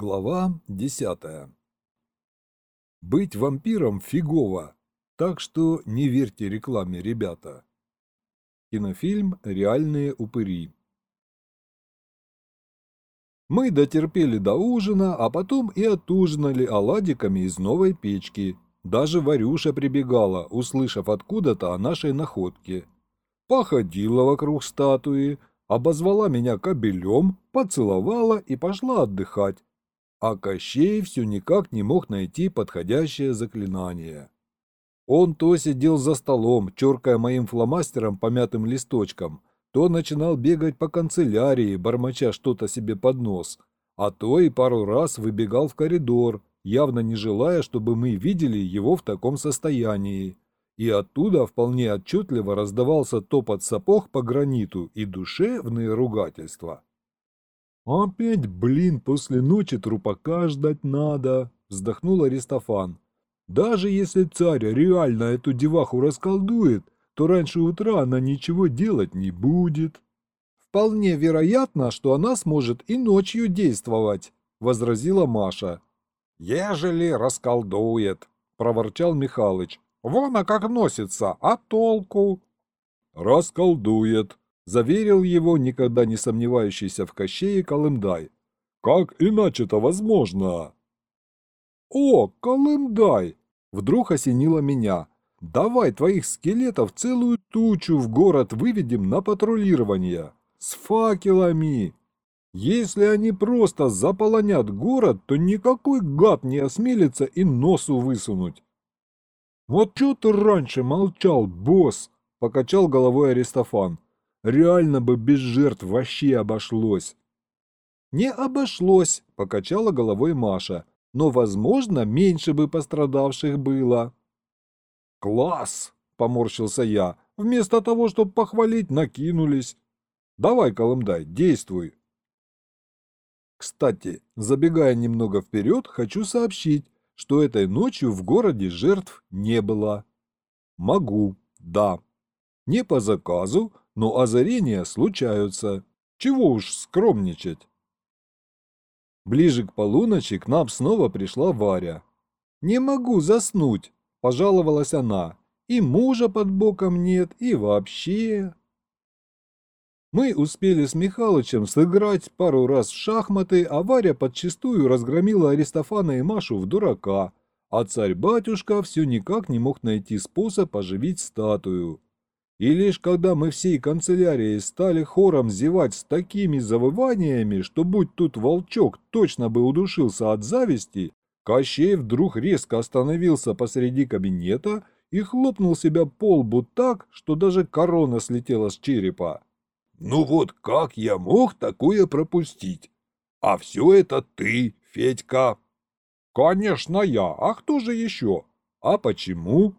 Глава десятая. Быть вампиром фигово, так что не верьте рекламе, ребята. Кинофильм «Реальные упыри». Мы дотерпели до ужина, а потом и отужинали оладиками из новой печки. Даже Варюша прибегала, услышав откуда-то о нашей находке. Походила вокруг статуи, обозвала меня кобелем, поцеловала и пошла отдыхать а Кощей все никак не мог найти подходящее заклинание. Он то сидел за столом, черкая моим фломастером помятым листочком, то начинал бегать по канцелярии, бормоча что-то себе под нос, а то и пару раз выбегал в коридор, явно не желая, чтобы мы видели его в таком состоянии. И оттуда вполне отчетливо раздавался топот сапог по граниту и душевные ругательства. «Опять, блин, после ночи трупака ждать надо», — вздохнул Аристофан. «Даже если царь реально эту деваху расколдует, то раньше утра она ничего делать не будет». «Вполне вероятно, что она сможет и ночью действовать», — возразила Маша. «Ежели расколдует», — проворчал Михалыч. «Вон а как носится, а толку?» «Расколдует», заверил его никогда не сомневающийся в Кощее Колымдай. «Как иначе-то возможно?» «О, Колымдай!» — вдруг осенило меня. «Давай твоих скелетов целую тучу в город выведем на патрулирование. С факелами!» Если они просто заполонят город, то никакой гад не осмелится и носу высунуть. «Вот что ты раньше молчал, босс?» — покачал головой Аристофан. Реально бы без жертв вообще обошлось. Не обошлось, покачала головой Маша, но, возможно, меньше бы пострадавших было. Класс, поморщился я, вместо того, чтобы похвалить, накинулись. Давай, Колымдай, действуй. Кстати, забегая немного вперед, хочу сообщить, что этой ночью в городе жертв не было. Могу, да. Не по заказу, но озарения случаются. Чего уж скромничать. Ближе к полуночи к нам снова пришла Варя. «Не могу заснуть», – пожаловалась она. «И мужа под боком нет, и вообще...» Мы успели с Михалычем сыграть пару раз в шахматы, а Варя подчистую разгромила Аристофана и Машу в дурака, а царь-батюшка все никак не мог найти способ оживить статую. И лишь когда мы всей канцелярией стали хором зевать с такими завываниями, что будь тут волчок точно бы удушился от зависти, Кощей вдруг резко остановился посреди кабинета и хлопнул себя по лбу так, что даже корона слетела с черепа. «Ну вот как я мог такое пропустить? А все это ты, Федька!» «Конечно я, а кто же еще? А почему?»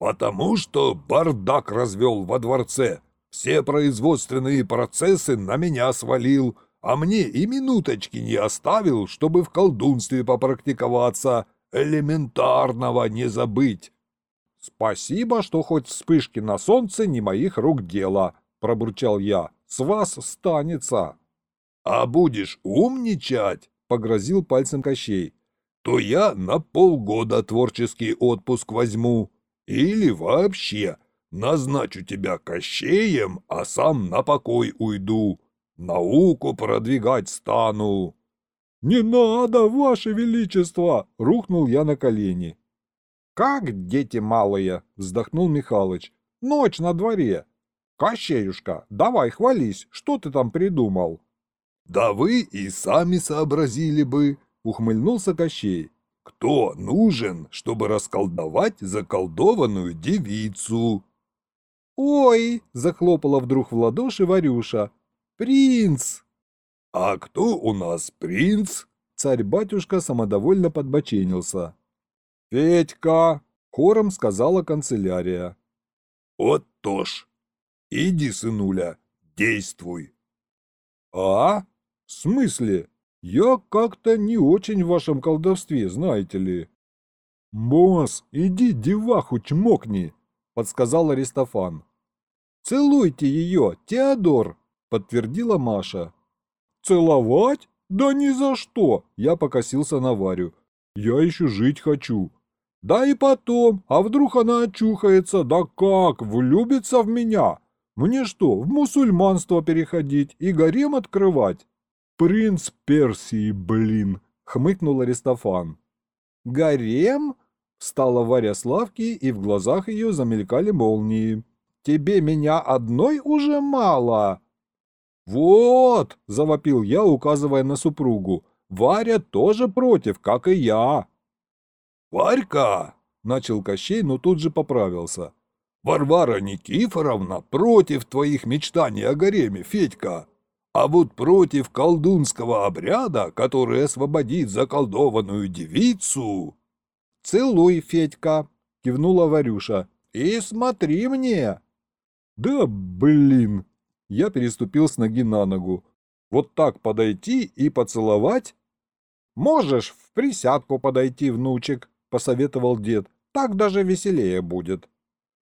«Потому что бардак развел во дворце. Все производственные процессы на меня свалил, а мне и минуточки не оставил, чтобы в колдунстве попрактиковаться, элементарного не забыть». «Спасибо, что хоть вспышки на солнце не моих рук дело», — пробурчал я. «С вас станется». «А будешь умничать», — погрозил пальцем Кощей, — «то я на полгода творческий отпуск возьму». Или вообще назначу тебя кощеем, а сам на покой уйду, науку продвигать стану». «Не надо, ваше величество!» — рухнул я на колени. «Как дети малые!» — вздохнул Михалыч. «Ночь на дворе. Кощеюшка, давай хвались, что ты там придумал?» «Да вы и сами сообразили бы!» — ухмыльнулся Кощей. Кто нужен, чтобы расколдовать заколдованную девицу? «Ой!» – захлопала вдруг в ладоши Варюша. «Принц!» «А кто у нас принц?» Царь-батюшка самодовольно подбоченился. «Федька!» – хором сказала канцелярия. «Вот то ж! Иди, сынуля, действуй!» «А? В смысле?» Я как-то не очень в вашем колдовстве, знаете ли. Босс, иди деваху чмокни, подсказал Аристофан. Целуйте ее, Теодор, подтвердила Маша. Целовать? «Да ни за что!» – я покосился на Варю. «Я еще жить хочу». «Да и потом, а вдруг она очухается, да как, влюбится в меня? Мне что, в мусульманство переходить и гарем открывать?» «Принц Персии, блин!» – хмыкнул Аристофан. «Гарем?» – встала Варя с лавки, и в глазах ее замелькали молнии. «Тебе меня одной уже мало!» «Вот!» – завопил я, указывая на супругу. «Варя тоже против, как и я!» «Варька!» – начал Кощей, но тут же поправился. «Варвара Никифоровна против твоих мечтаний о гареме, Федька, а вот против колдунского обряда, который освободит заколдованную девицу...» «Целуй, Федька!» – кивнула Варюша. «И смотри мне!» «Да блин!» Я переступил с ноги на ногу. Вот так подойти и поцеловать? Можешь в присядку подойти, внучек, посоветовал дед. Так даже веселее будет.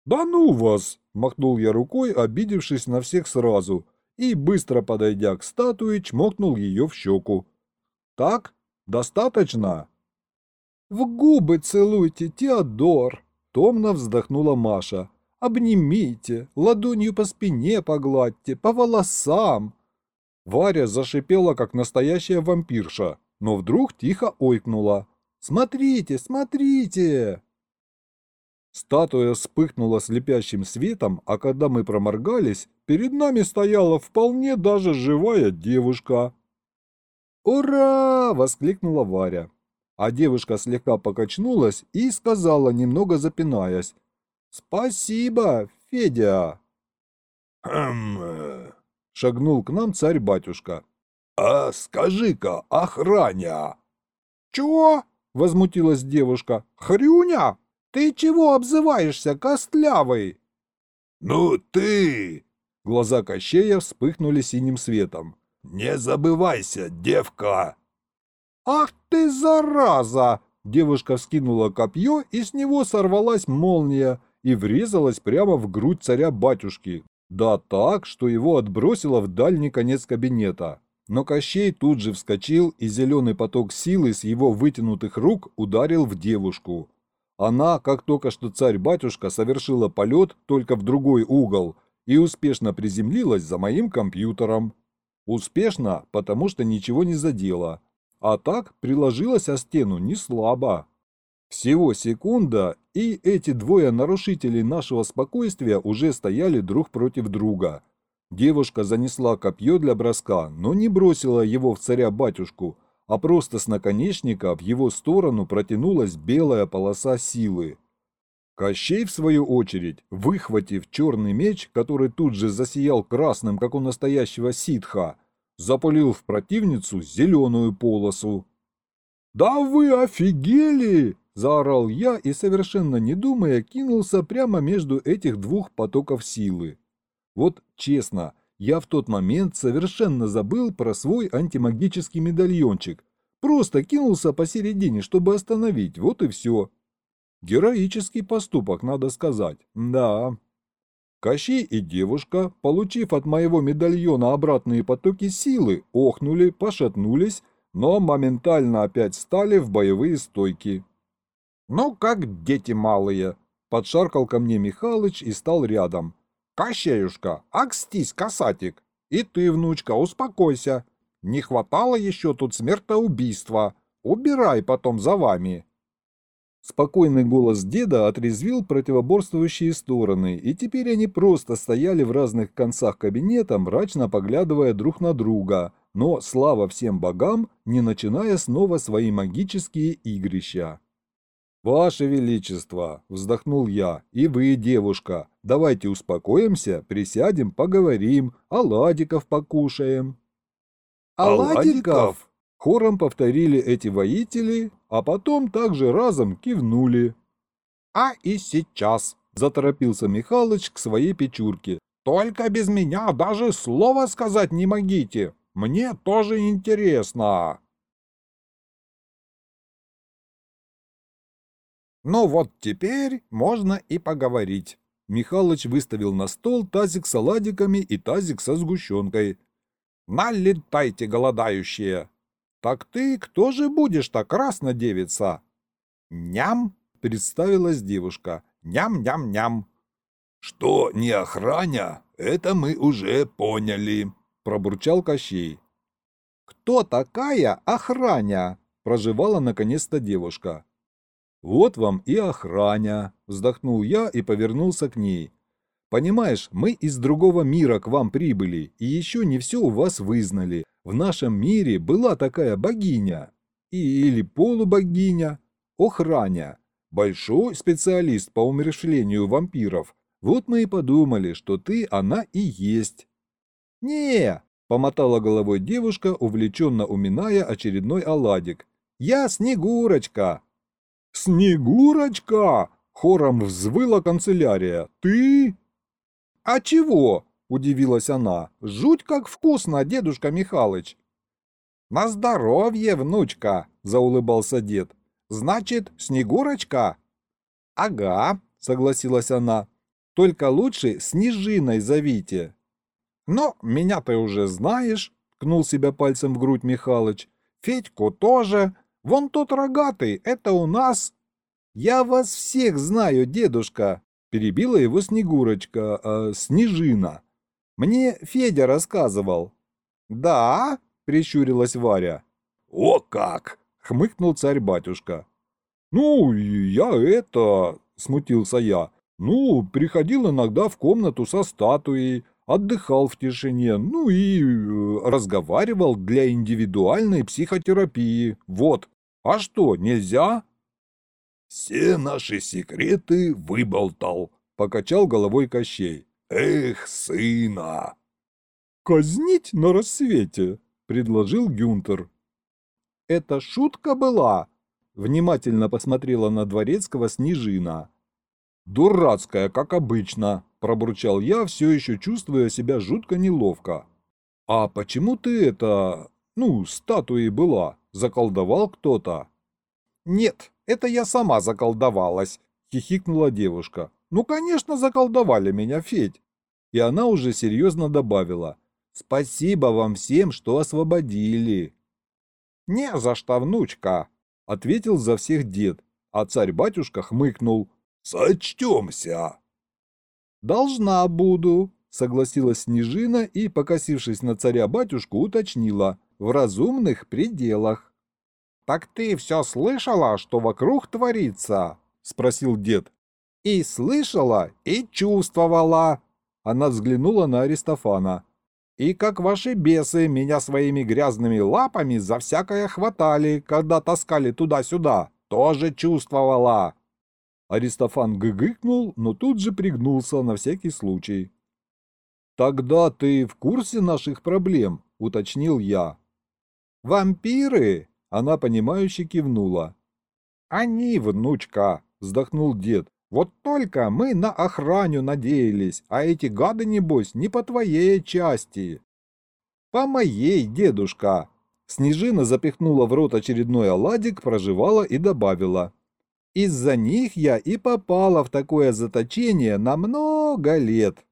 Да ну вас, махнул я рукой, обидевшись на всех сразу, и, быстро подойдя к статуе, чмокнул ее в щеку. Так? Достаточно? В губы целуйте, Теодор, томно вздохнула Маша. Обнимите, ладонью по спине погладьте, по волосам. Варя зашипела, как настоящая вампирша, но вдруг тихо ойкнула. «Смотрите, смотрите!» Статуя вспыхнула слепящим светом, а когда мы проморгались, перед нами стояла вполне даже живая девушка. «Ура!» — воскликнула Варя. А девушка слегка покачнулась и сказала, немного запинаясь, «Спасибо, Федя!» «Хм...» — шагнул к нам царь-батюшка. «А скажи-ка, охраня!» «Чего?» — возмутилась девушка. «Хрюня? Ты чего обзываешься, костлявый?» «Ну ты!» Глаза Кощея вспыхнули синим светом. «Не забывайся, девка!» «Ах ты, зараза!» Девушка вскинула копье, и с него сорвалась молния, и врезалась прямо в грудь царя-батюшки. Да так, что его отбросило в дальний конец кабинета. Но Кощей тут же вскочил, и зеленый поток силы с его вытянутых рук ударил в девушку. Она, как только что царь-батюшка, совершила полет только в другой угол и успешно приземлилась за моим компьютером. Успешно, потому что ничего не задела. А так приложилась о стену не слабо. Всего секунда, и эти двое нарушителей нашего спокойствия уже стояли друг против друга. Девушка занесла копье для броска, но не бросила его в царя-батюшку, а просто с наконечника в его сторону протянулась белая полоса силы. Кощей, в свою очередь, выхватив черный меч, который тут же засиял красным, как у настоящего ситха, запалил в противницу зеленую полосу. «Да вы офигели!» Заорал я и, совершенно не думая, кинулся прямо между этих двух потоков силы. Вот честно, я в тот момент совершенно забыл про свой антимагический медальончик. Просто кинулся посередине, чтобы остановить, вот и все. Героический поступок, надо сказать, да. Кощей и девушка, получив от моего медальона обратные потоки силы, охнули, пошатнулись, но моментально опять стали в боевые стойки. «Ну, как дети малые!» Подшаркал ко мне Михалыч и стал рядом. «Кощеюшка, акстись, касатик! И ты, внучка, успокойся! Не хватало еще тут смертоубийства! Убирай потом за вами!» Спокойный голос деда отрезвил противоборствующие стороны, и теперь они просто стояли в разных концах кабинета, мрачно поглядывая друг на друга, но, слава всем богам, не начиная снова свои магические игрища. «Ваше Величество!» – вздохнул я. «И вы, девушка, давайте успокоимся, присядем, поговорим, оладиков покушаем». «Оладиков?» – хором повторили эти воители, а потом также разом кивнули. «А и сейчас!» – заторопился Михалыч к своей печурке. «Только без меня даже слова сказать не могите! Мне тоже интересно!» Ну вот теперь можно и поговорить. Михалыч выставил на стол тазик с оладиками и тазик со сгущенкой. «Налетайте, голодающие! Так ты кто же будешь так красно девица? Ням, представилась девушка. Ням-ням-ням. Что не охраня, это мы уже поняли, пробурчал Кощей. Кто такая охраня? Проживала наконец-то девушка. Вот вам и охраня, вздохнул я и повернулся к ней. Понимаешь, мы из другого мира к вам прибыли, и еще не все у вас вызнали. В нашем мире была такая богиня, и, или полубогиня, Охраня, большой специалист по умершлению вампиров. Вот мы и подумали, что ты она и есть. не помотала головой девушка, увлеченно уминая очередной оладик. «Я Снегурочка!» «Снегурочка!» — хором взвыла канцелярия. «Ты?» «А чего?» — удивилась она. «Жуть как вкусно, дедушка Михалыч!» «На здоровье, внучка!» — заулыбался дед. «Значит, Снегурочка?» «Ага», — согласилась она. «Только лучше Снежиной зовите». «Но меня ты уже знаешь», — ткнул себя пальцем в грудь Михалыч. «Федьку тоже. Вон тот рогатый, это у нас...» «Я вас всех знаю, дедушка», — перебила его Снегурочка, э, Снежина. «Мне Федя рассказывал». «Да?» — прищурилась Варя. «О как!» — хмыкнул царь-батюшка. «Ну, я это...» — смутился я. «Ну, приходил иногда в комнату со статуей, отдыхал в тишине, ну и э, разговаривал для индивидуальной психотерапии. Вот. А что, нельзя?» «Все наши секреты выболтал», — покачал головой Кощей. «Эх, сына!» «Казнить на рассвете», — предложил Гюнтер. «Это шутка была?» — внимательно посмотрела на Дворецкого Снежина. «Дурацкая, как обычно», — пробурчал я, все еще чувствуя себя жутко неловко. «А почему ты это... ну, статуей была? Заколдовал кто-то?» «Нет, это я сама заколдовалась», — хихикнула девушка. «Ну, конечно, заколдовали меня, Федь». И она уже серьезно добавила. «Спасибо вам всем, что освободили». «Не за что, внучка», — ответил за всех дед, а царь-батюшка хмыкнул. «Сочтемся». «Должна буду», — согласилась Снежина и, покосившись на царя-батюшку, уточнила. «В разумных пределах». «Так ты все слышала, что вокруг творится?» — спросил дед. «И слышала, и чувствовала». Она взглянула на Аристофана. И как ваши бесы меня своими грязными лапами за всякое хватали, когда таскали туда-сюда, тоже чувствовала. Аристофан гыгыкнул, но тут же пригнулся на всякий случай. «Тогда ты в курсе наших проблем?» — уточнил я. «Вампиры?» — она понимающе кивнула. «Они, внучка!» — вздохнул дед. Вот только мы на охраню надеялись, а эти гады, небось, не по твоей части. По моей, дедушка. Снежина запихнула в рот очередной оладик, проживала и добавила. Из-за них я и попала в такое заточение на много лет.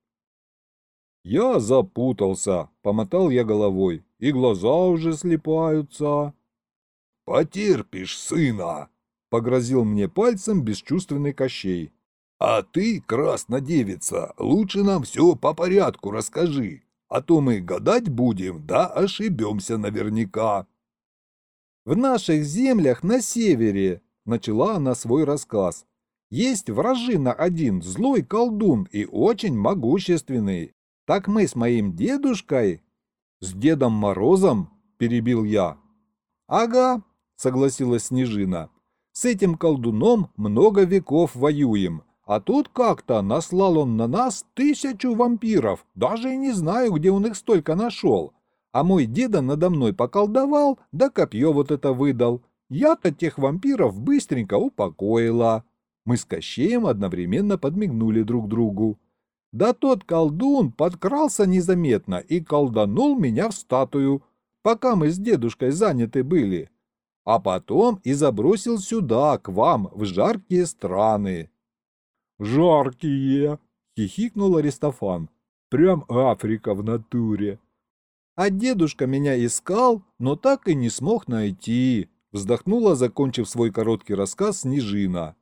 Я запутался, помотал я головой, и глаза уже слепаются. Потерпишь, сына, — погрозил мне пальцем бесчувственный Кощей. «А ты, краснодевица, лучше нам все по порядку расскажи, а то мы гадать будем, да ошибемся наверняка». «В наших землях на севере», — начала она свой рассказ, — «есть вражина один, злой колдун и очень могущественный. Так мы с моим дедушкой...» «С Дедом Морозом?» — перебил я. «Ага», — согласилась Снежина. С этим колдуном много веков воюем, а тут как-то наслал он на нас тысячу вампиров, даже и не знаю, где он их столько нашел. А мой деда надо мной поколдовал, да копье вот это выдал. Я-то тех вампиров быстренько упокоила. Мы с Кощеем одновременно подмигнули друг другу. Да тот колдун подкрался незаметно и колданул меня в статую, пока мы с дедушкой заняты были а потом и забросил сюда, к вам, в жаркие страны. «Жаркие!» — хихикнул Аристофан. «Прям Африка в натуре!» А дедушка меня искал, но так и не смог найти, вздохнула, закончив свой короткий рассказ Снежина.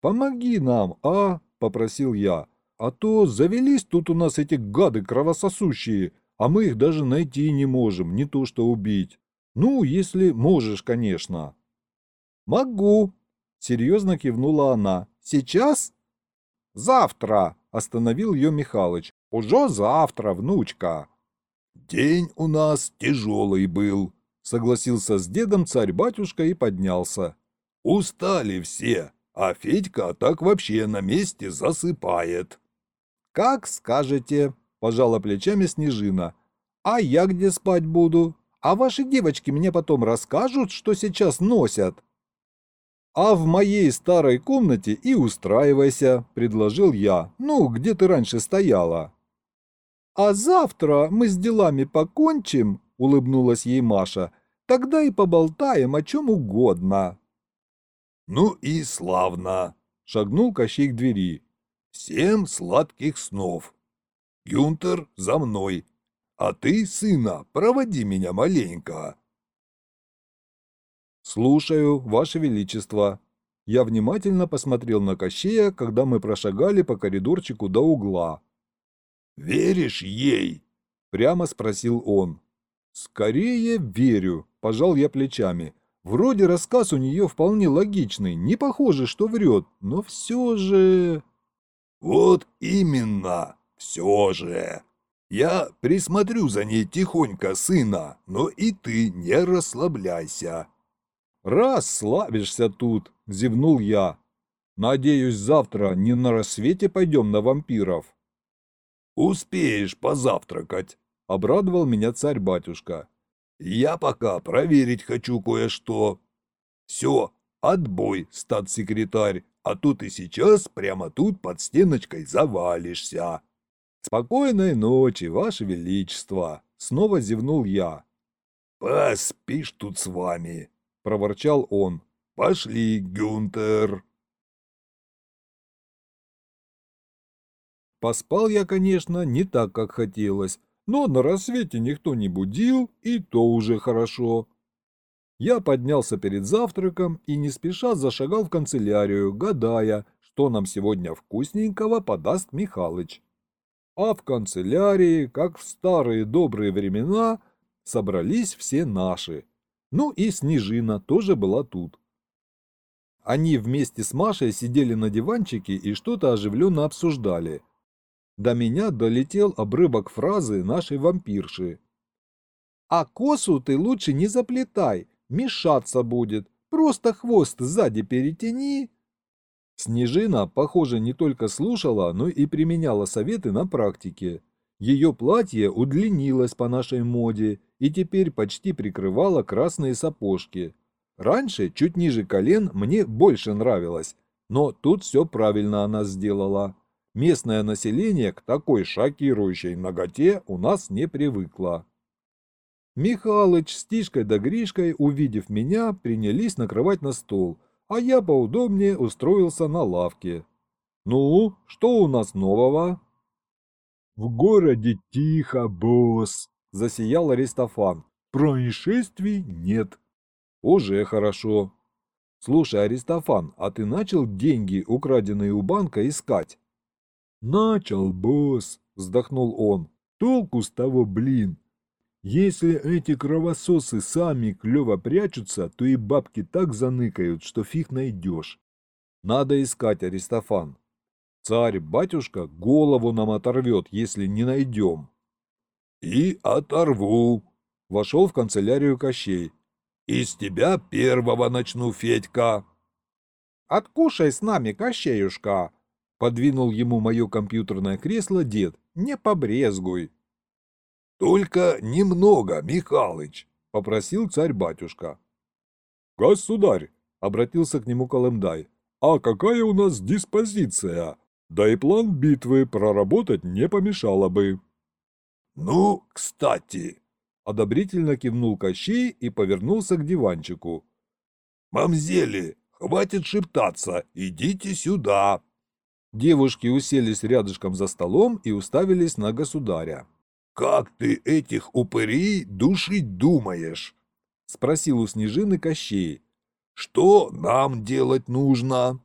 «Помоги нам, а?» – попросил я. «А то завелись тут у нас эти гады кровососущие, а мы их даже найти не можем, не то что убить. Ну, если можешь, конечно». «Могу», – серьезно кивнула она. «Сейчас?» «Завтра», – остановил ее Михалыч. «Уже завтра, внучка». «День у нас тяжелый был», — согласился с дедом царь-батюшка и поднялся. «Устали все, а Федька так вообще на месте засыпает». «Как скажете», — пожала плечами Снежина. «А я где спать буду? А ваши девочки мне потом расскажут, что сейчас носят?» «А в моей старой комнате и устраивайся», — предложил я. «Ну, где ты раньше стояла?» «А завтра мы с делами покончим», — улыбнулась ей Маша. «Тогда и поболтаем о чем угодно». «Ну и славно», — шагнул Кощей к двери. «Всем сладких снов. Гюнтер, за мной. А ты, сына, проводи меня маленько». «Слушаю, Ваше Величество». Я внимательно посмотрел на Кощея, когда мы прошагали по коридорчику до угла. «Веришь ей?» – прямо спросил он. «Скорее верю», – пожал я плечами. Вроде рассказ у нее вполне логичный, не похоже, что врет, но все же... «Вот именно, все же. Я присмотрю за ней тихонько, сына, но и ты не расслабляйся». «Расслабишься тут», – зевнул я. «Надеюсь, завтра не на рассвете пойдем на вампиров». «Успеешь позавтракать», — обрадовал меня царь-батюшка. «Я пока проверить хочу кое-что. Все, отбой, статс-секретарь, а тут и сейчас прямо тут под стеночкой завалишься». «Спокойной ночи, Ваше Величество!» — снова зевнул я. «Поспишь тут с вами!» — проворчал он. «Пошли, Гюнтер!» Поспал я, конечно, не так, как хотелось, но на рассвете никто не будил, и то уже хорошо. Я поднялся перед завтраком и не спеша зашагал в канцелярию, гадая, что нам сегодня вкусненького подаст Михалыч. А в канцелярии, как в старые добрые времена, собрались все наши. Ну и Снежина тоже была тут. Они вместе с Машей сидели на диванчике и что-то оживленно обсуждали – до меня долетел обрывок фразы нашей вампирши. «А косу ты лучше не заплетай, мешаться будет, просто хвост сзади перетяни». Снежина, похоже, не только слушала, но и применяла советы на практике. Ее платье удлинилось по нашей моде и теперь почти прикрывало красные сапожки. Раньше, чуть ниже колен, мне больше нравилось, но тут все правильно она сделала. Местное население к такой шокирующей ноготе у нас не привыкло. Михалыч с Тишкой да Гришкой, увидев меня, принялись накрывать на стол, а я поудобнее устроился на лавке. «Ну, что у нас нового?» «В городе тихо, босс», — засиял Аристофан. «Происшествий нет». «Уже хорошо. Слушай, Аристофан, а ты начал деньги, украденные у банка, искать?» «Начал, босс!» – вздохнул он. «Толку с того, блин! Если эти кровососы сами клево прячутся, то и бабки так заныкают, что фиг найдешь. Надо искать, Аристофан. Царь-батюшка голову нам оторвет, если не найдем. И оторву, вошел в канцелярию Кощей. Из тебя первого начну, Федька. Откушай с нами, Кощеюшка, Подвинул ему мое компьютерное кресло дед. «Не побрезгуй». «Только немного, Михалыч», — попросил царь-батюшка. «Государь», — обратился к нему Колымдай, — «а какая у нас диспозиция? Да и план битвы проработать не помешало бы». «Ну, кстати», — одобрительно кивнул Кощей и повернулся к диванчику. «Мамзели, хватит шептаться, идите сюда». Девушки уселись рядышком за столом и уставились на государя. как ты этих упырей душить думаешь?» — спросил у Снежины Кощей. «Что нам делать нужно?»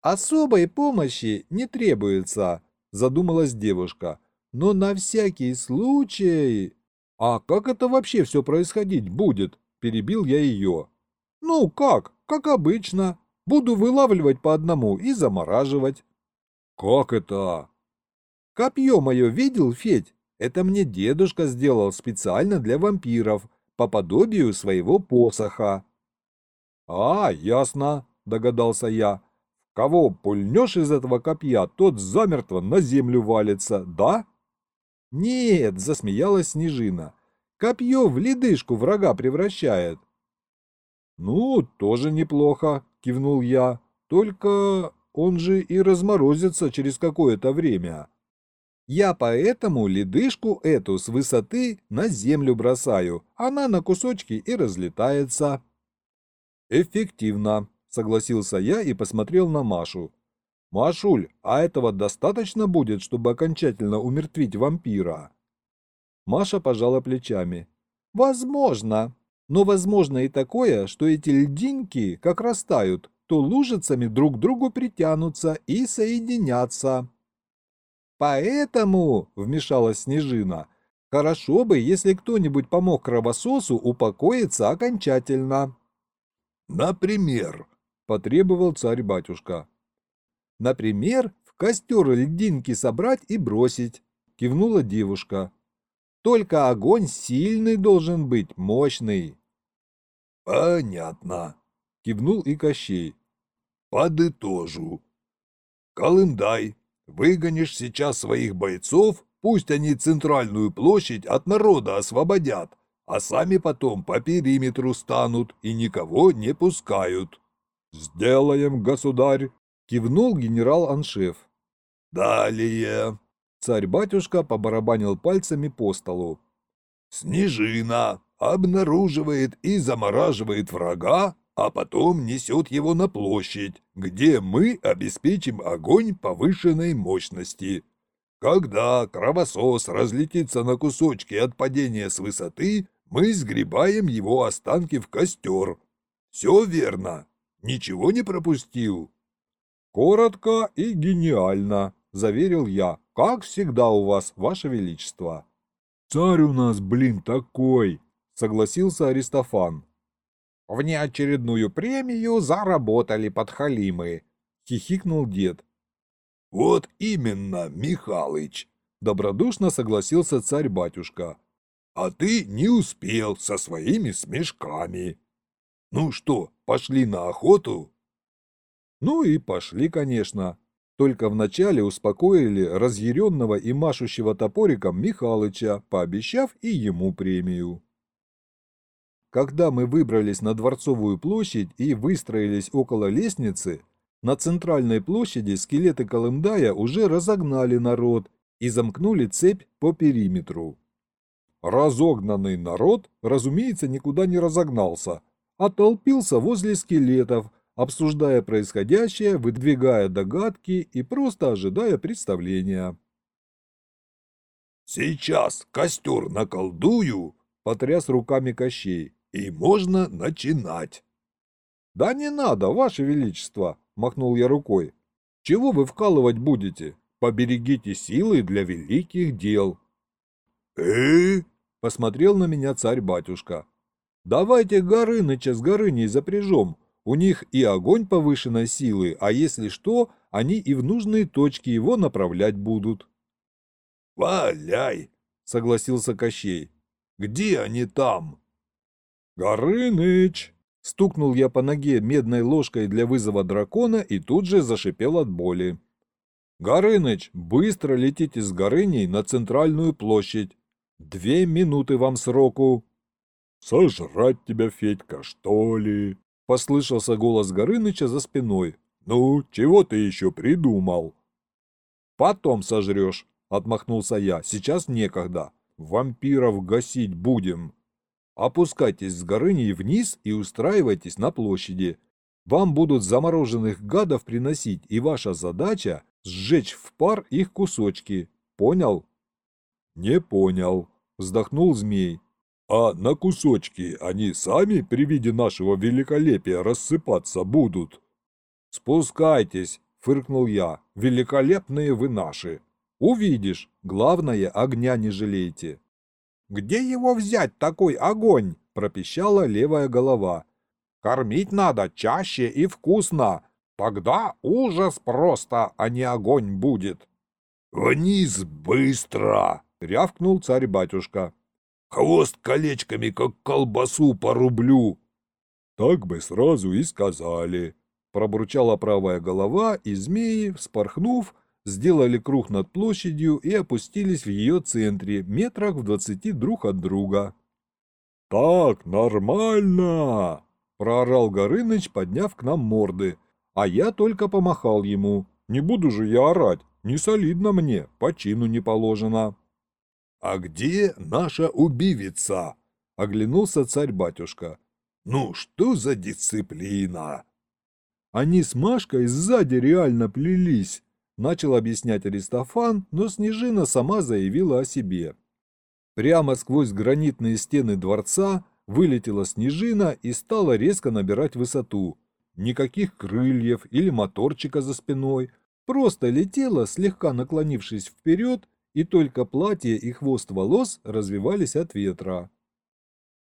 «Особой помощи не требуется», — задумалась девушка. «Но на всякий случай...» «А как это вообще все происходить будет?» — перебил я ее. «Ну как? Как обычно. Буду вылавливать по одному и замораживать». «Как это?» «Копье мое видел, Федь? Это мне дедушка сделал специально для вампиров, по подобию своего посоха». «А, ясно», — догадался я. «Кого пульнешь из этого копья, тот замертво на землю валится, да?» «Нет», — засмеялась Снежина. «Копье в ледышку врага превращает». «Ну, тоже неплохо», — кивнул я. «Только он же и разморозится через какое-то время». Я поэтому ледышку эту с высоты на землю бросаю, она на кусочки и разлетается. Эффективно, согласился я и посмотрел на Машу. Машуль, а этого достаточно будет, чтобы окончательно умертвить вампира? Маша пожала плечами. Возможно. Но возможно и такое, что эти льдинки, как растают, то лужицами друг к другу притянутся и соединятся. «Поэтому», — вмешалась Снежина, — «хорошо бы, если кто-нибудь помог кровососу упокоиться окончательно». «Например», — потребовал царь-батюшка. «Например, в костер льдинки собрать и бросить», — кивнула девушка. «Только огонь сильный должен быть, мощный». «Понятно», — кивнул и Кощей. «Подытожу. Колымдай, Выгонишь сейчас своих бойцов, пусть они центральную площадь от народа освободят, а сами потом по периметру станут и никого не пускают. «Сделаем, государь!» — кивнул генерал-аншеф. «Далее!» — царь-батюшка побарабанил пальцами по столу. «Снежина обнаруживает и замораживает врага, а потом несет его на площадь, где мы обеспечим огонь повышенной мощности. Когда кровосос разлетится на кусочки от падения с высоты, мы сгребаем его останки в костер. Все верно. Ничего не пропустил. Коротко и гениально, заверил я. Как всегда у вас, ваше величество. Царь у нас, блин, такой, согласился Аристофан. Внеочередную премию заработали подхалимы, хихикнул дед. Вот именно, Михалыч, добродушно согласился царь-батюшка. А ты не успел со своими смешками. Ну что, пошли на охоту? Ну и пошли, конечно. Только вначале успокоили разъяренного и машущего топориком Михалыча, пообещав и ему премию. Когда мы выбрались на Дворцовую площадь и выстроились около лестницы, на центральной площади скелеты Колымдая уже разогнали народ и замкнули цепь по периметру. Разогнанный народ, разумеется, никуда не разогнался, а толпился возле скелетов, обсуждая происходящее, выдвигая догадки и просто ожидая представления. «Сейчас костер наколдую!» — потряс руками Кощей. И можно начинать. Да не надо, ваше величество, махнул я рукой. Чего вы вкалывать будете? Поберегите силы для великих дел. э посмотрел на меня царь-батюшка. Давайте Горыныча с Горыней запряжем. У них и огонь повышенной силы, а если что, они и в нужные точки его направлять будут. «Валяй!» — согласился Кощей. «Где они там?» «Горыныч!» Стукнул я по ноге медной ложкой для вызова дракона и тут же зашипел от боли. «Горыныч, быстро летите с Горыней на центральную площадь. Две минуты вам сроку». «Сожрать тебя, Федька, что ли?» Послышался голос Горыныча за спиной. «Ну, чего ты еще придумал?» «Потом сожрешь», — отмахнулся я. «Сейчас некогда. Вампиров гасить будем». Опускайтесь с Горыней вниз и устраивайтесь на площади. Вам будут замороженных гадов приносить, и ваша задача – сжечь в пар их кусочки. Понял? Не понял, вздохнул змей. А на кусочки они сами при виде нашего великолепия рассыпаться будут? Спускайтесь, фыркнул я, великолепные вы наши. Увидишь, главное, огня не жалейте. Где его взять, такой огонь? пропищала левая голова. Кормить надо чаще и вкусно, тогда ужас просто, а не огонь будет. «Вниз быстро!» — рявкнул царь-батюшка. Хвост колечками, как колбасу порублю. Так бы сразу и сказали. Пробурчала правая голова, и змеи, вспорхнув, сделали круг над площадью и опустились в ее центре, метрах в двадцати друг от друга. «Так, нормально!» – проорал Горыныч, подняв к нам морды. А я только помахал ему. «Не буду же я орать, не солидно мне, по чину не положено». «А где наша убивица?» — оглянулся царь-батюшка. «Ну, что за дисциплина?» «Они с Машкой сзади реально плелись», — начал объяснять Аристофан, но Снежина сама заявила о себе. Прямо сквозь гранитные стены дворца вылетела Снежина и стала резко набирать высоту. Никаких крыльев или моторчика за спиной, просто летела, слегка наклонившись вперед, и только платье и хвост волос развивались от ветра.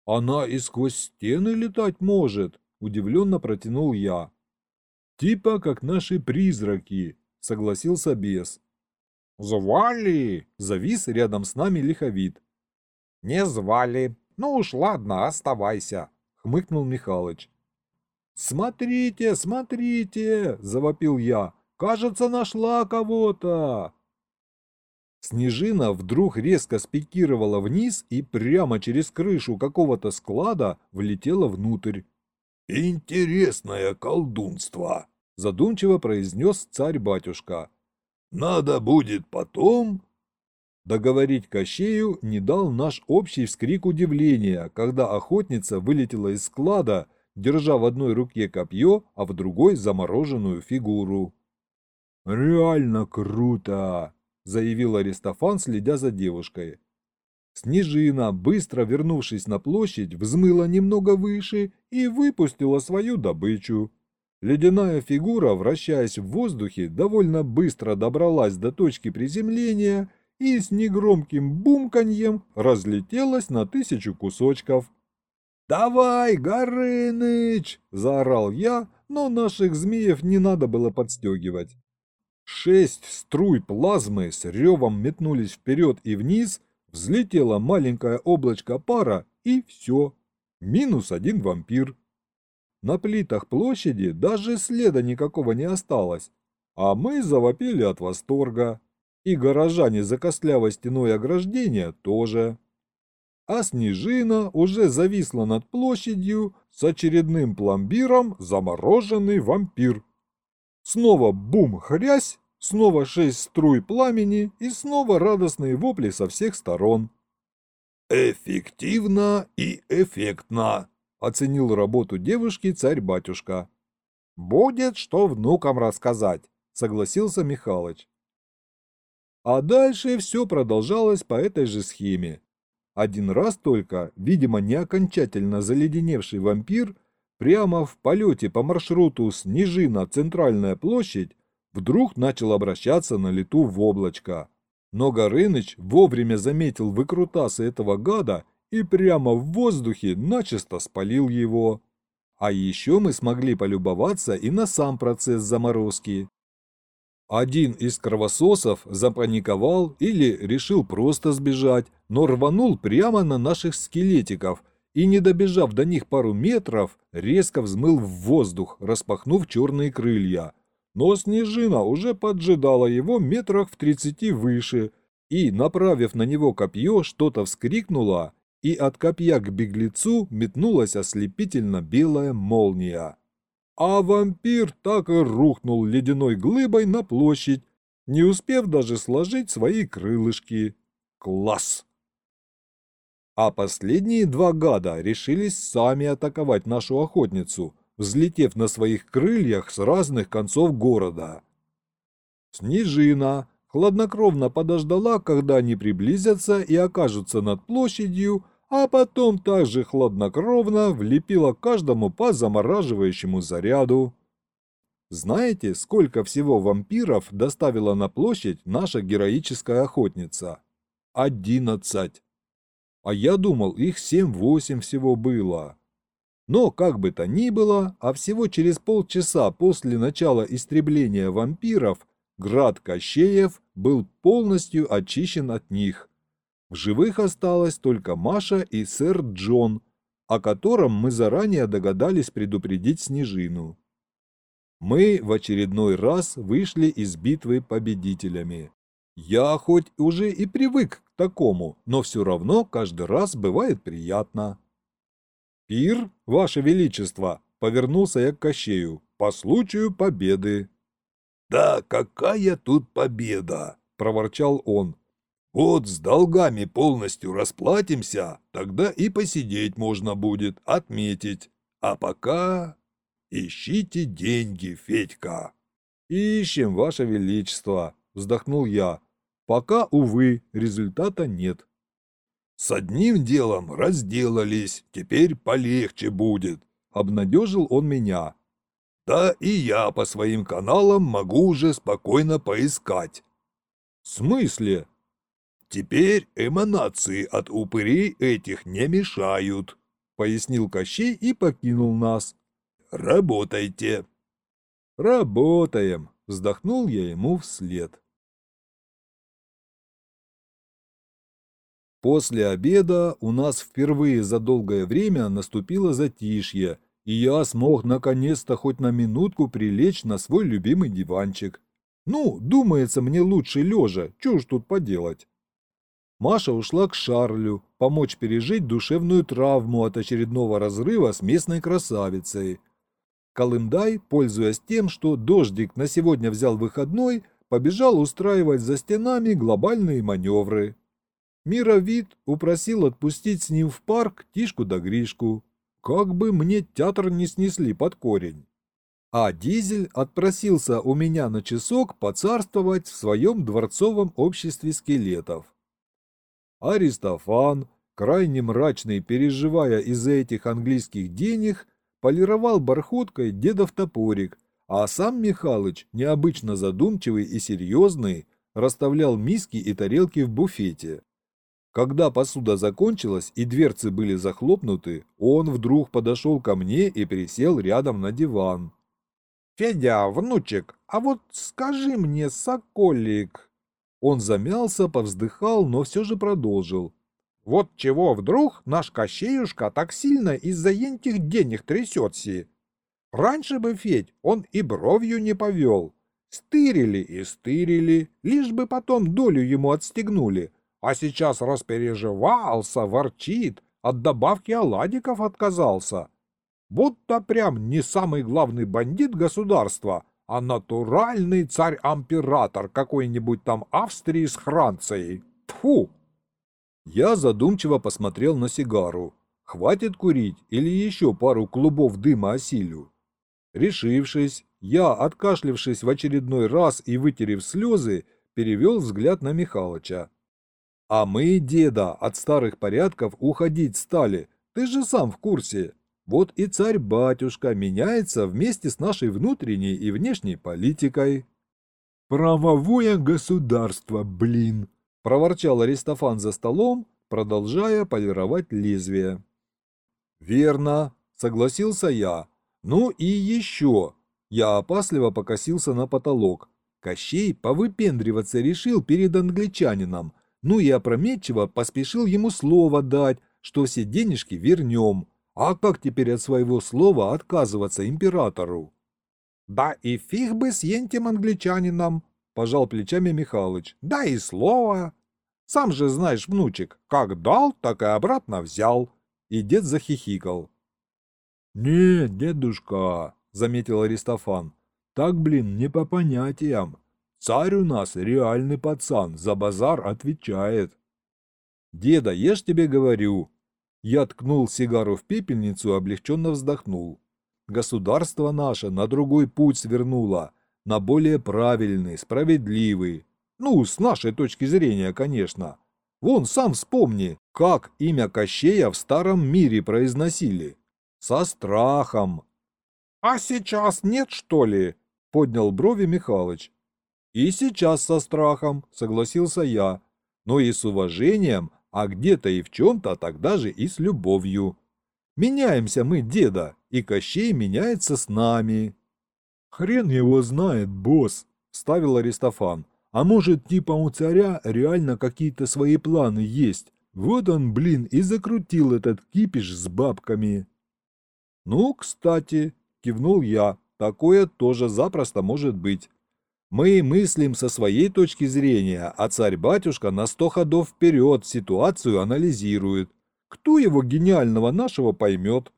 «Она и сквозь стены летать может», — удивленно протянул я. «Типа как наши призраки», — согласился бес. «Звали!» — завис рядом с нами лиховид. «Не звали. Ну уж ладно, оставайся», — хмыкнул Михалыч. «Смотрите, смотрите!» — завопил я. «Кажется, нашла кого-то!» Снежина вдруг резко спикировала вниз и прямо через крышу какого-то склада влетела внутрь. «Интересное колдунство», — задумчиво произнес царь-батюшка. «Надо будет потом...» Договорить Кощею не дал наш общий вскрик удивления, когда охотница вылетела из склада, держа в одной руке копье, а в другой замороженную фигуру. «Реально круто!» заявил Аристофан, следя за девушкой. Снежина, быстро вернувшись на площадь, взмыла немного выше и выпустила свою добычу. Ледяная фигура, вращаясь в воздухе, довольно быстро добралась до точки приземления и с негромким бумканьем разлетелась на тысячу кусочков. «Давай, Горыныч!» – заорал я, но наших змеев не надо было подстегивать. Шесть струй плазмы с ревом метнулись вперед и вниз, взлетело маленькое облачко пара и все. Минус один вампир. На плитах площади даже следа никакого не осталось, а мы завопили от восторга. И горожане за костлявой стеной ограждения тоже. А снежина уже зависла над площадью с очередным пломбиром замороженный вампир. Снова бум-хрясь, снова шесть струй пламени и снова радостные вопли со всех сторон. «Эффективно и эффектно», — оценил работу девушки царь-батюшка. «Будет что внукам рассказать», — согласился Михалыч. А дальше все продолжалось по этой же схеме. Один раз только, видимо, не окончательно заледеневший вампир прямо в полете по маршруту Снежина-Центральная площадь вдруг начал обращаться на лету в облачко. Но Горыныч вовремя заметил выкрутасы этого гада и прямо в воздухе начисто спалил его. А еще мы смогли полюбоваться и на сам процесс заморозки. Один из кровососов запаниковал или решил просто сбежать, но рванул прямо на наших скелетиков и, не добежав до них пару метров, резко взмыл в воздух, распахнув черные крылья. Но снежина уже поджидала его метрах в тридцати выше и, направив на него копье, что-то вскрикнула, и от копья к беглецу метнулась ослепительно белая молния. А вампир так и рухнул ледяной глыбой на площадь, не успев даже сложить свои крылышки. Класс! А последние два гада решились сами атаковать нашу охотницу, взлетев на своих крыльях с разных концов города. Снежина, хладнокровно подождала, когда они приблизятся и окажутся над площадью, а потом также хладнокровно влепила каждому по замораживающему заряду. Знаете, сколько всего вампиров доставила на площадь наша героическая охотница? Одиннадцать. А я думал, их семь-восемь всего было. Но, как бы то ни было, а всего через полчаса после начала истребления вампиров, град Кощеев был полностью очищен от них. В живых осталась только Маша и сэр Джон, о котором мы заранее догадались предупредить Снежину. Мы в очередной раз вышли из битвы победителями. Я хоть уже и привык к такому, но все равно каждый раз бывает приятно. «Пир, Ваше Величество!» — повернулся я к Кощею. «По случаю победы!» «Да какая тут победа!» — проворчал он. Вот с долгами полностью расплатимся, тогда и посидеть можно будет, отметить. А пока ищите деньги, Федька. Ищем, Ваше Величество, вздохнул я. Пока, увы, результата нет. С одним делом разделались, теперь полегче будет, обнадежил он меня. Да и я по своим каналам могу уже спокойно поискать. В смысле? Теперь эманации от упырей этих не мешают, пояснил Кощей и покинул нас. Работайте. Работаем, вздохнул я ему вслед. После обеда у нас впервые за долгое время наступило затишье, и я смог наконец-то хоть на минутку прилечь на свой любимый диванчик. Ну, думается мне лучше лежа, чё ж тут поделать. Маша ушла к Шарлю, помочь пережить душевную травму от очередного разрыва с местной красавицей. Колымдай, пользуясь тем, что дождик на сегодня взял выходной, побежал устраивать за стенами глобальные маневры. Мировид упросил отпустить с ним в парк Тишку да Гришку. Как бы мне театр не снесли под корень. А Дизель отпросился у меня на часок поцарствовать в своем дворцовом обществе скелетов. Аристофан, крайне мрачный, переживая из-за этих английских денег, полировал бархоткой дедов топорик, а сам Михалыч, необычно задумчивый и серьезный, расставлял миски и тарелки в буфете. Когда посуда закончилась и дверцы были захлопнуты, он вдруг подошел ко мне и присел рядом на диван. «Федя, внучек, а вот скажи мне, соколик...» Он замялся, повздыхал, но все же продолжил. «Вот чего вдруг наш Кощеюшка так сильно из-за этих денег трясется? Раньше бы, Федь, он и бровью не повел. Стырили и стырили, лишь бы потом долю ему отстегнули. А сейчас распереживался, ворчит, от добавки оладиков отказался. Будто прям не самый главный бандит государства, а натуральный царь-амператор какой-нибудь там Австрии с Францией. Тфу! Я задумчиво посмотрел на сигару. Хватит курить или еще пару клубов дыма осилю? Решившись, я, откашлившись в очередной раз и вытерев слезы, перевел взгляд на Михалыча. «А мы, деда, от старых порядков уходить стали, ты же сам в курсе. Вот и царь-батюшка меняется вместе с нашей внутренней и внешней политикой. «Правовое государство, блин!» – проворчал Аристофан за столом, продолжая полировать лезвие. «Верно», – согласился я. «Ну и еще». Я опасливо покосился на потолок. Кощей повыпендриваться решил перед англичанином, ну и опрометчиво поспешил ему слово дать, что все денежки вернем. А как теперь от своего слова отказываться императору? Да и фиг бы с ентим англичанином, пожал плечами Михалыч. Да и слово. Сам же знаешь, внучек, как дал, так и обратно взял. И дед захихикал. «Не, дедушка», — заметил Аристофан, — «так, блин, не по понятиям. Царь у нас реальный пацан, за базар отвечает». «Деда, я ж тебе говорю, я ткнул сигару в пепельницу и облегченно вздохнул. Государство наше на другой путь свернуло, на более правильный, справедливый. Ну, с нашей точки зрения, конечно. Вон, сам вспомни, как имя Кощея в старом мире произносили. Со страхом. А сейчас нет, что ли? Поднял брови Михалыч. И сейчас со страхом, согласился я, но и с уважением, а где-то и в чем-то тогда же и с любовью. Меняемся мы, деда, и Кощей меняется с нами. Хрен его знает, босс, ставил Аристофан. А может, типа у царя реально какие-то свои планы есть. Вот он, блин, и закрутил этот кипиш с бабками. Ну, кстати, кивнул я, такое тоже запросто может быть. Мы мыслим со своей точки зрения, а царь-батюшка на сто ходов вперед ситуацию анализирует. Кто его гениального нашего поймет?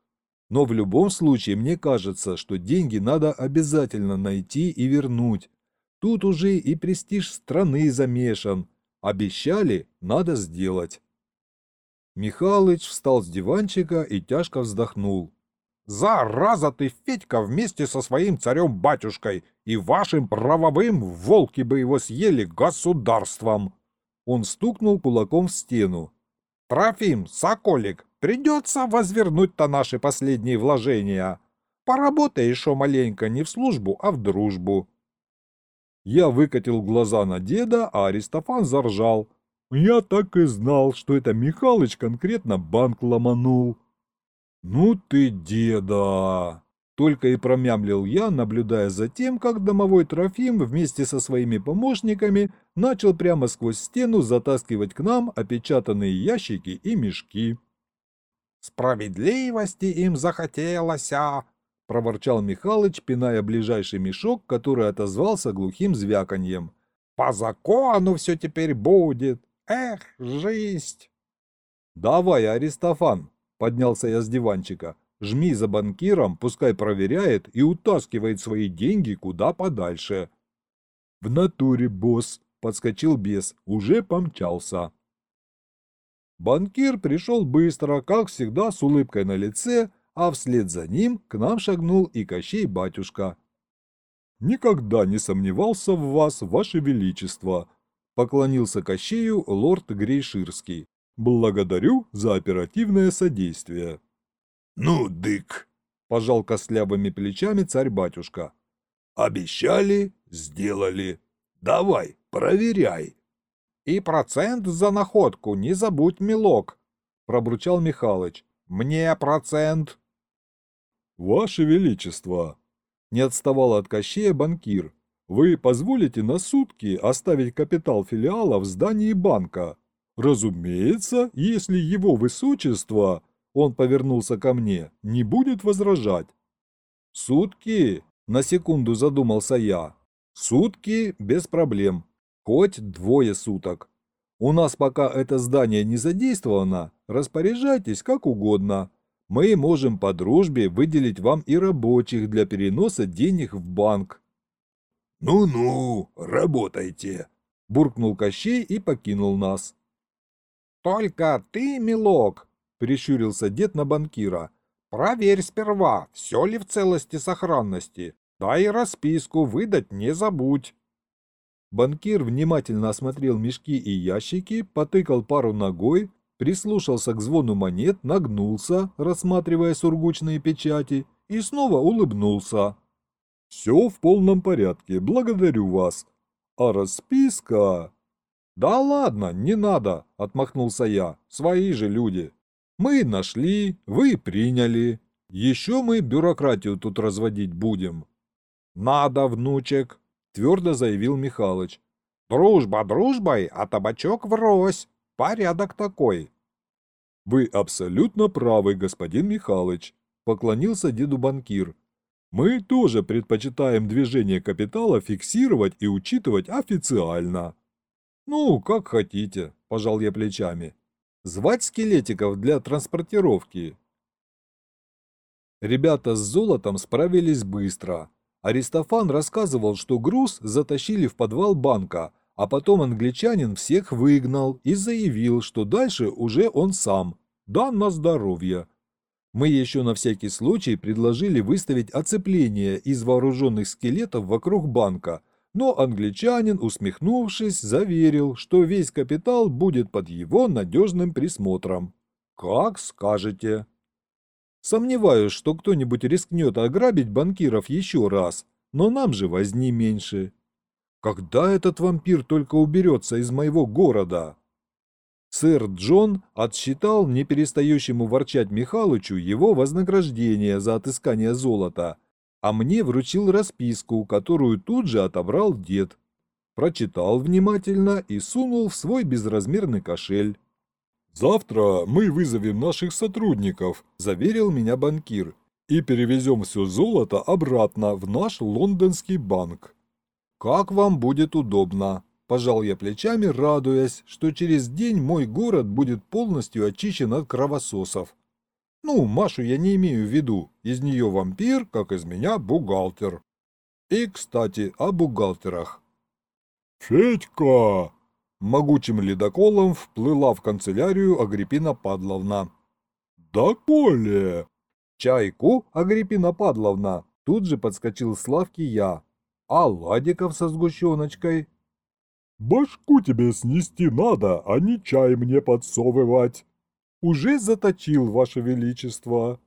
Но в любом случае мне кажется, что деньги надо обязательно найти и вернуть. Тут уже и престиж страны замешан. Обещали, надо сделать. Михалыч встал с диванчика и тяжко вздохнул. «Зараза ты, Федька, вместе со своим царем-батюшкой и вашим правовым волки бы его съели государством!» Он стукнул кулаком в стену. «Трофим, Соколик, придется возвернуть-то наши последние вложения. Поработай еще маленько не в службу, а в дружбу». Я выкатил глаза на деда, а Аристофан заржал. «Я так и знал, что это Михалыч конкретно банк ломанул». «Ну ты деда!» Только и промямлил я, наблюдая за тем, как домовой Трофим вместе со своими помощниками начал прямо сквозь стену затаскивать к нам опечатанные ящики и мешки. «Справедливости им захотелось, а!» — проворчал Михалыч, пиная ближайший мешок, который отозвался глухим звяканьем. «По закону все теперь будет! Эх, жизнь!» «Давай, Аристофан!» — поднялся я с диванчика. Жми за банкиром, пускай проверяет и утаскивает свои деньги куда подальше. В натуре, босс, подскочил бес, уже помчался. Банкир пришел быстро, как всегда, с улыбкой на лице, а вслед за ним к нам шагнул и Кощей батюшка. «Никогда не сомневался в вас, ваше величество», — поклонился Кощею лорд Грейширский. «Благодарю за оперативное содействие». «Ну, дык!» – пожал костлявыми плечами царь-батюшка. «Обещали, сделали. Давай, проверяй». «И процент за находку не забудь, милок!» – пробручал Михалыч. «Мне процент!» «Ваше Величество!» – не отставал от Кощея банкир. «Вы позволите на сутки оставить капитал филиала в здании банка? Разумеется, если его высочество...» Он повернулся ко мне. «Не будет возражать?» «Сутки?» – на секунду задумался я. «Сутки без проблем. Хоть двое суток. У нас пока это здание не задействовано, распоряжайтесь как угодно. Мы можем по дружбе выделить вам и рабочих для переноса денег в банк». «Ну-ну, работайте», – буркнул Кощей и покинул нас. «Только ты, милок, прищурился дед на банкира. «Проверь сперва, все ли в целости сохранности. Да и расписку выдать не забудь». Банкир внимательно осмотрел мешки и ящики, потыкал пару ногой, прислушался к звону монет, нагнулся, рассматривая сургучные печати, и снова улыбнулся. «Все в полном порядке, благодарю вас. А расписка...» «Да ладно, не надо», — отмахнулся я, — «свои же люди». Мы нашли, вы приняли. Еще мы бюрократию тут разводить будем. Надо, внучек, твердо заявил Михалыч. Дружба дружбой, а табачок врозь. Порядок такой. Вы абсолютно правы, господин Михалыч, поклонился деду банкир. Мы тоже предпочитаем движение капитала фиксировать и учитывать официально. Ну, как хотите, пожал я плечами. Звать скелетиков для транспортировки. Ребята с золотом справились быстро. Аристофан рассказывал, что груз затащили в подвал банка, а потом англичанин всех выгнал и заявил, что дальше уже он сам. Да на здоровье. Мы еще на всякий случай предложили выставить оцепление из вооруженных скелетов вокруг банка, но англичанин, усмехнувшись, заверил, что весь капитал будет под его надежным присмотром. «Как скажете». Сомневаюсь, что кто-нибудь рискнет ограбить банкиров еще раз, но нам же возни меньше. Когда этот вампир только уберется из моего города? Сэр Джон отсчитал неперестающему ворчать Михалычу его вознаграждение за отыскание золота, а мне вручил расписку, которую тут же отобрал дед. Прочитал внимательно и сунул в свой безразмерный кошель. «Завтра мы вызовем наших сотрудников», – заверил меня банкир, «и перевезем все золото обратно в наш лондонский банк». «Как вам будет удобно», Пожал я плечами, радуясь, что через день мой город будет полностью очищен от кровососов. Ну, Машу я не имею в виду, из нее вампир, как из меня бухгалтер. И, кстати, о бухгалтерах. «Федька!» Могучим ледоколом вплыла в канцелярию Агриппина Падловна. «Да, Коля!» «Чайку, Агриппина Падловна!» Тут же подскочил Славки я. «А ладиков со сгущеночкой?» Башку тебе снести надо, а не чай мне подсовывать. Уже заточил, ваше величество.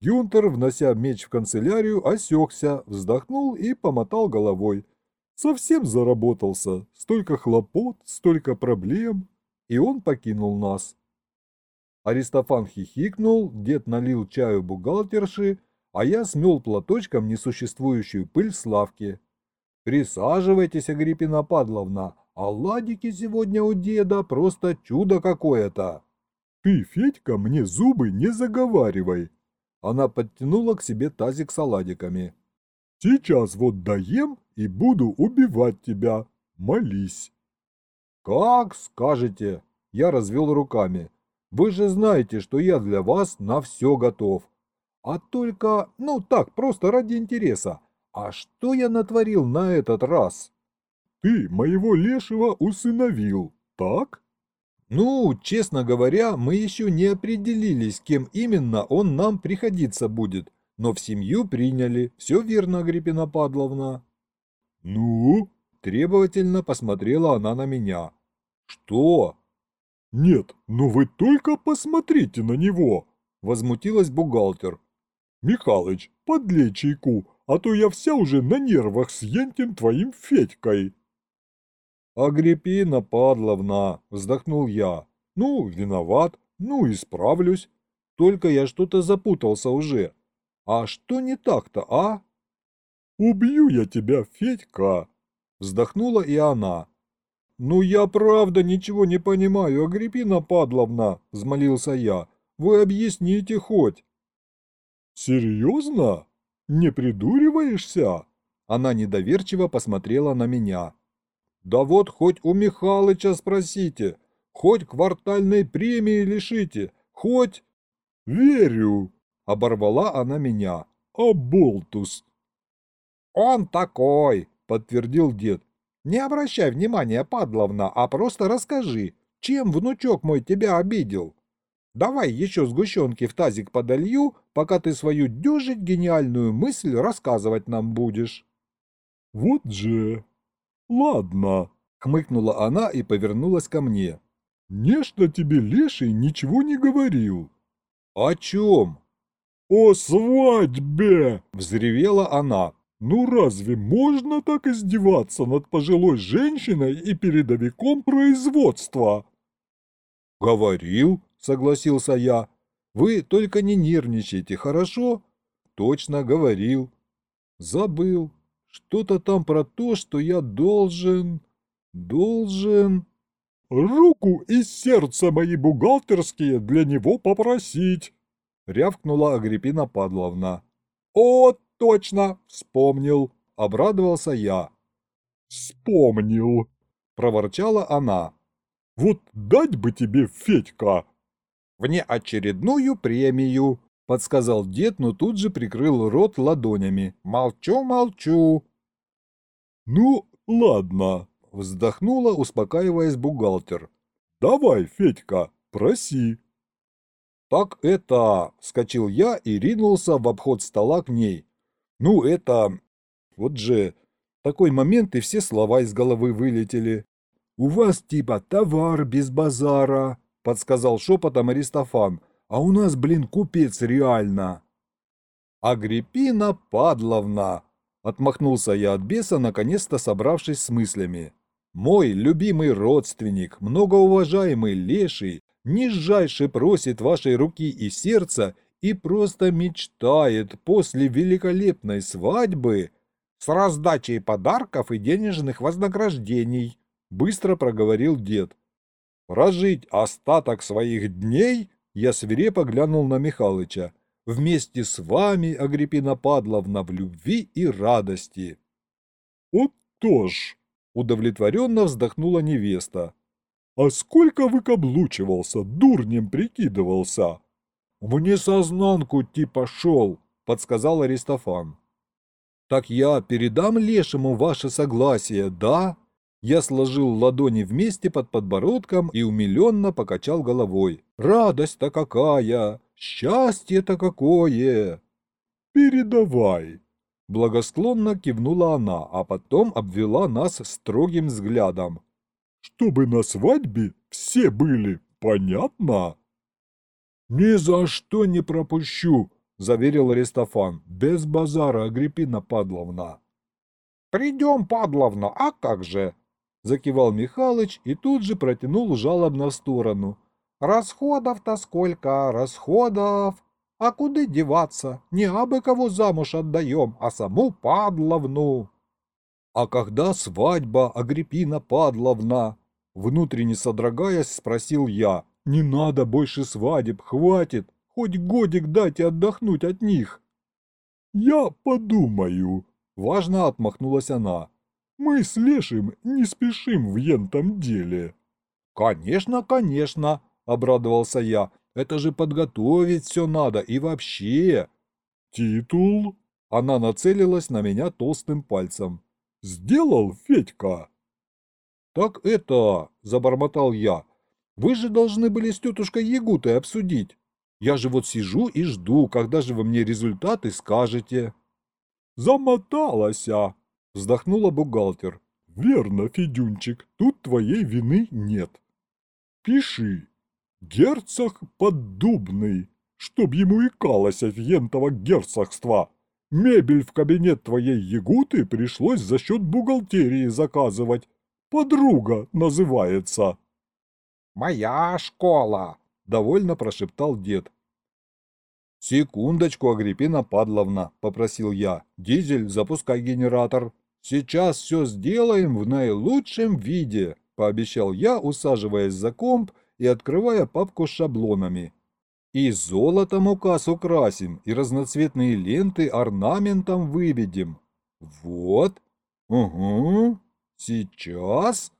Юнтер, внося меч в канцелярию, осекся, вздохнул и помотал головой. Совсем заработался. Столько хлопот, столько проблем. И он покинул нас. Аристофан хихикнул, дед налил чаю бухгалтерши, а я смел платочком несуществующую пыль Славки. «Присаживайтесь, Агриппина Падловна, Оладики сегодня у деда просто чудо какое-то. Ты, Федька, мне зубы не заговаривай. Она подтянула к себе тазик с оладиками. Сейчас вот доем и буду убивать тебя. Молись. Как скажете. Я развел руками. Вы же знаете, что я для вас на все готов. А только, ну так, просто ради интереса. А что я натворил на этот раз? Ты моего лешего усыновил, так? Ну, честно говоря, мы еще не определились, кем именно он нам приходиться будет, но в семью приняли. Все верно, Агриппина Падловна. Ну? Требовательно посмотрела она на меня. Что? Нет, ну вы только посмотрите на него, возмутилась бухгалтер. Михалыч, подлей чайку, а то я вся уже на нервах с ентим твоим Федькой. «Агриппина Падловна!» – вздохнул я. «Ну, виноват, ну, исправлюсь. Только я что-то запутался уже. А что не так-то, а?» «Убью я тебя, Федька!» – вздохнула и она. «Ну я правда ничего не понимаю, Агриппина Падловна!» – взмолился я. «Вы объясните хоть!» «Серьезно? Не придуриваешься?» Она недоверчиво посмотрела на меня. Да вот хоть у Михалыча спросите, хоть квартальной премии лишите, хоть... Верю, оборвала она меня. А болтус. Он такой, подтвердил дед. Не обращай внимания, Падловна, а просто расскажи, чем внучок мой тебя обидел. Давай еще сгущенки в тазик подолью, пока ты свою дюжить гениальную мысль рассказывать нам будешь. Вот же, «Ладно», — хмыкнула она и повернулась ко мне. «Нечто тебе леший ничего не говорил». «О чем?» «О свадьбе!» — взревела она. «Ну разве можно так издеваться над пожилой женщиной и передовиком производства?» «Говорил», — согласился я. «Вы только не нервничайте, хорошо?» «Точно говорил». «Забыл». Что-то там про то, что я должен... должен... «Руку и сердце мои бухгалтерские для него попросить!» — рявкнула Агриппина Падловна. «О, точно! Вспомнил!» — обрадовался я. «Вспомнил!» — проворчала она. «Вот дать бы тебе, Федька!» «Внеочередную премию!» — подсказал дед, но тут же прикрыл рот ладонями. «Молчу, молчу!» «Ну, ладно!» — вздохнула, успокаиваясь бухгалтер. «Давай, Федька, проси!» «Так это...» — вскочил я и ринулся в обход стола к ней. «Ну, это... вот же... такой момент и все слова из головы вылетели. «У вас типа товар без базара», — подсказал шепотом Аристофан. «А у нас, блин, купец реально». «Агриппина Падловна!» — отмахнулся я от беса, наконец-то собравшись с мыслями. «Мой любимый родственник, многоуважаемый Леший, нижайше просит вашей руки и сердца и просто мечтает после великолепной свадьбы с раздачей подарков и денежных вознаграждений», — быстро проговорил дед. «Прожить остаток своих дней?» — я свирепо глянул на Михалыча вместе с вами, Агриппина Падловна, в любви и радости. Вот тоже, удовлетворенно вздохнула невеста. А сколько выкаблучивался, дурнем прикидывался? В несознанку типа шел, подсказал Аристофан. Так я передам лешему ваше согласие, да? Я сложил ладони вместе под подбородком и умиленно покачал головой. Радость-то какая! Счастье-то какое! Передавай! Благосклонно кивнула она, а потом обвела нас строгим взглядом. Чтобы на свадьбе все были, понятно? Ни за что не пропущу, заверил Аристофан. Без базара, Агриппина Падловна. Придем, Падловна, а как же? Закивал Михалыч и тут же протянул жалобно в сторону. Расходов-то сколько, расходов. А куда деваться? Не абы кого замуж отдаем, а саму Падловну. А когда свадьба, Агриппина Падловна? Внутренне содрогаясь, спросил я. Не надо больше свадеб, хватит. Хоть годик дайте отдохнуть от них. Я подумаю. Важно отмахнулась она. Мы с Лешим не спешим в ентом деле. Конечно, конечно, — обрадовался я. «Это же подготовить все надо и вообще...» «Титул?» Она нацелилась на меня толстым пальцем. «Сделал Федька?» «Так это...» — забормотал я. «Вы же должны были с тетушкой Ягутой обсудить. Я же вот сижу и жду, когда же вы мне результаты скажете». «Замоталася!» — вздохнула бухгалтер. «Верно, Федюнчик, тут твоей вины нет. Пиши, Герцог Поддубный, чтоб ему икалось офигентного герцогства. Мебель в кабинет твоей Ягуты пришлось за счет бухгалтерии заказывать. Подруга называется. «Моя школа!» — довольно прошептал дед. «Секундочку, Агриппина Падловна», — попросил я. «Дизель, запускай генератор. Сейчас все сделаем в наилучшем виде», — пообещал я, усаживаясь за комп и открывая папку с шаблонами. И золотом указ украсим, и разноцветные ленты орнаментом выведем. Вот. Угу. Сейчас.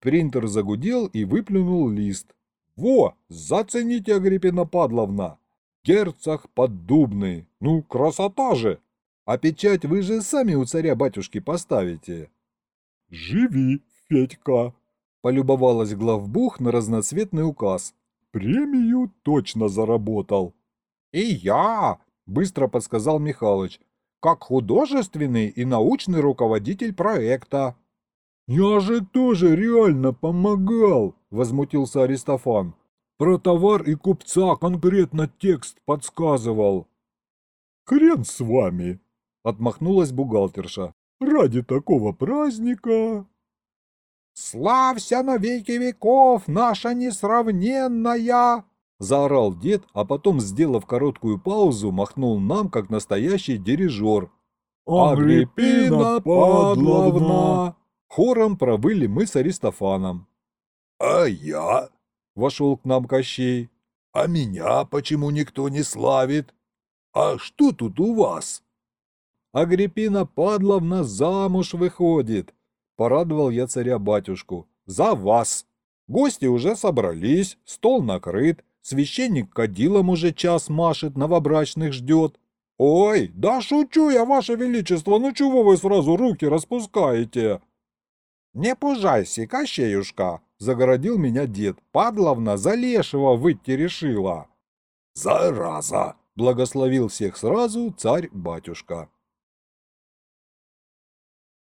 Принтер загудел и выплюнул лист. Во, зацените, Агриппина Падловна. Герцог поддубный. Ну, красота же. А печать вы же сами у царя-батюшки поставите. Живи, Федька, Полюбовалась главбух на разноцветный указ. «Премию точно заработал». «И я!» – быстро подсказал Михалыч. «Как художественный и научный руководитель проекта». «Я же тоже реально помогал!» – возмутился Аристофан. «Про товар и купца конкретно текст подсказывал». «Хрен с вами!» – отмахнулась бухгалтерша. «Ради такого праздника...» «Славься на веки веков, наша несравненная!» Заорал дед, а потом, сделав короткую паузу, махнул нам, как настоящий дирижер. «Агриппина Падловна!» Хором провыли мы с Аристофаном. «А я?» — вошел к нам Кощей. «А меня почему никто не славит? А что тут у вас?» «Агриппина Падловна замуж выходит!» Порадовал я царя-батюшку. «За вас! Гости уже собрались, стол накрыт, священник кадилом уже час машет, новобрачных ждет. Ой, да шучу я, ваше величество, ну чего вы сразу руки распускаете?» «Не пужайся, Кощеюшка!» — загородил меня дед. «Падловна за лешего выйти решила!» «Зараза!» — благословил всех сразу царь-батюшка.